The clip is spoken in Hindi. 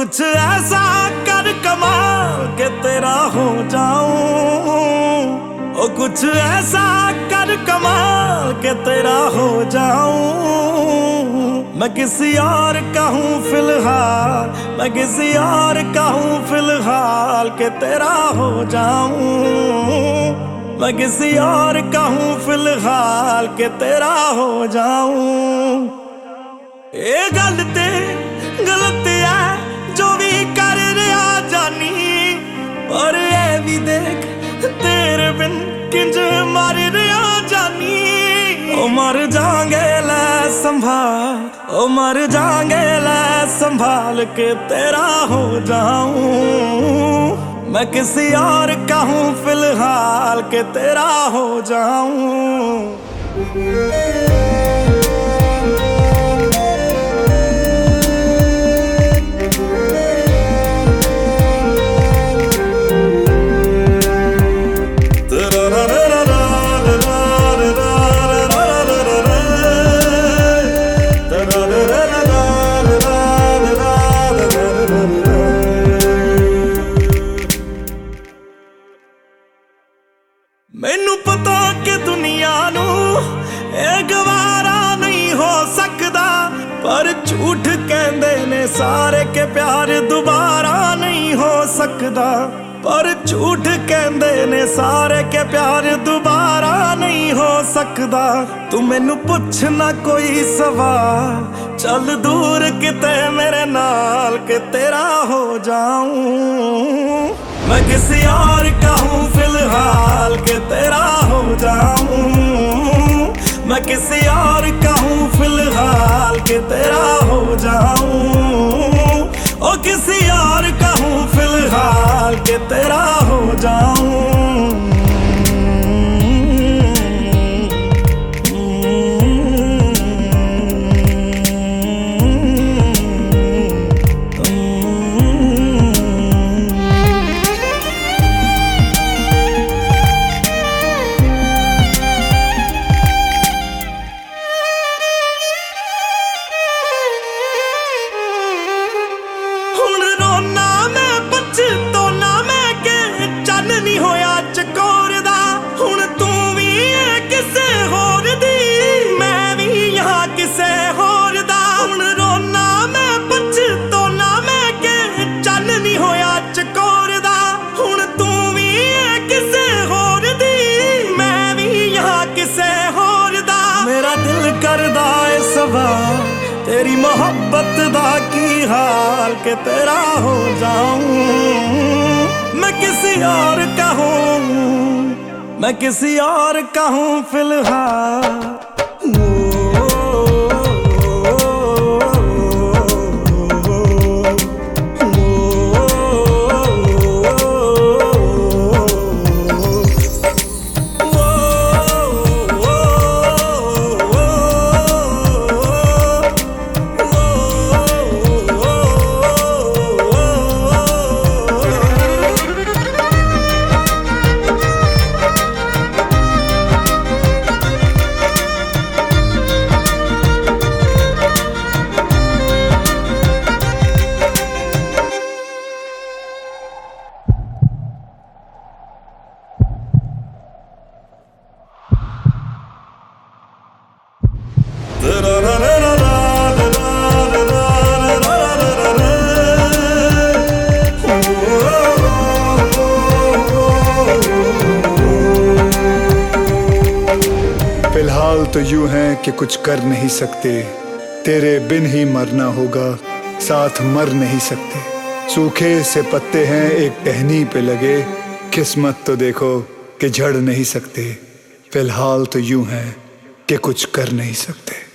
कुछ ऐसा कर कमाल के तेरा हो जाऊँ। ओ, कुछ ऐसा कर कमाल के तेरा हो जाऊँ। मैं किसी और कहूँ फ़िलहाल, मैं किसी और कहूँ फ़िलहाल के तेरा हो जाऊँ। मैं किसी और कहूँ फ़िलहाल के तेरा हो जाऊँ। ए गलती गलती संभाल, ओ मर जाएँगे, ले संभाल के तेरा हो जाऊँ। मैं किसी और का हूँ, फ़िलहाल के तेरा हो जाऊँ। ਮੈਨੂੰ ਪਤਾ ਕਿ ਦੁਨੀਆ ਨੂੰ ਇਹ ਗਵਾਰਾ ਨਹੀਂ ਹੋ ਸਕਦਾ, ਪਰ ਝੂਠ ਕਹਿੰਦੇ ਨੇ ਸਾਰੇ ਕਿ ਪਿਆਰ ਦੁਬਾਰਾ ਨਹੀਂ ਹੋ ਸਕਦਾ। ਪਰ ਝੂਠ ਕਹਿੰਦੇ ਨੇ ਸਾਰੇ ਕਿ ਪਿਆਰ ਦੁਬਾਰਾ ਨਹੀਂ ਹੋ ਸਕਦਾ। ਤੂੰ ਮੈਨੂੰ ਪੁੱਛ ਨਾ ਕੋਈ ਸਵਾਲ, ਚੱਲ ਦੂਰ ਕਿਤੇ ਮੇਰੇ ਨਾਲ ਕਿ ਤੇਰਾ ਹੋ ਜਾਉਂ ਮੈਂ ਕਿਸ ਯਾਰ ਕਹੂੰ ਫਿਲਹਾਲ। के तेरा हो जाऊँ। मैं किसी और का हूँ, फ़िलहाल के तेरा हो जाऊँ। ओ किसी और का हूँ, फ़िलहाल के तेरा हो जाऊँ। तेरी मोहब्बत दा की हाल के तेरा हो जाऊँ? मैं किसी और का हूँ? मैं किसी और का हूँ फ़िलहाल? फ़िलहाल तो यूँ है कि कुछ कर नहीं सकते। तेरे बिन ही मरना होगा, साथ मर नहीं सकते। सूखे से पत्ते हैं, एक टहनी पे लगे। किस्मत तो देखो कि झड़ नहीं सकते। फ़िलहाल तो यूँ है कि कुछ कर नहीं सकते।